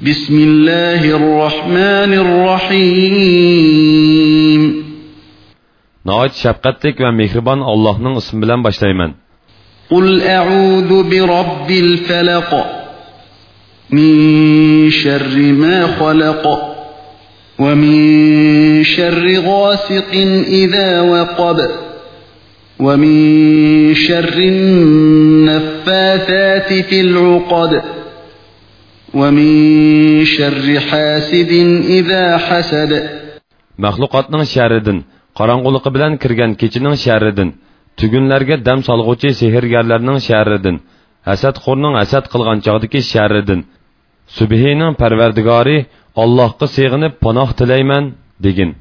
بسم الله الرحمن الرحيم Nəhayət şəfqətlik və mehriban Allah'ın ismi bilan başlayman. قل أعوذ برب الفلق من شر ما خلق ومن شر غاسق إذا وقب ومن شر النفاثات في العقد وَمِنْ شَرِّ حَاسِدٍ إِذَا حَسَدَ Məxluqatının şərridin, qaranqılıqı bilən kirgən keçinin şərridin, tügünlərgə dəm salğıcı sehirgərlərinin şərridin, həsədxorunun həsəd qılğan çağdakı şərridin, Sübhinin pərverdigari Allahqı sığınıb panah diləymən, degin.